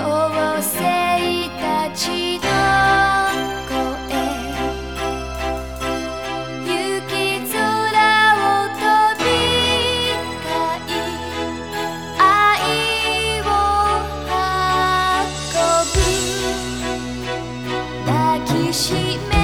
妖精たちの雪空を飛び交い愛を運ぶ抱きしめ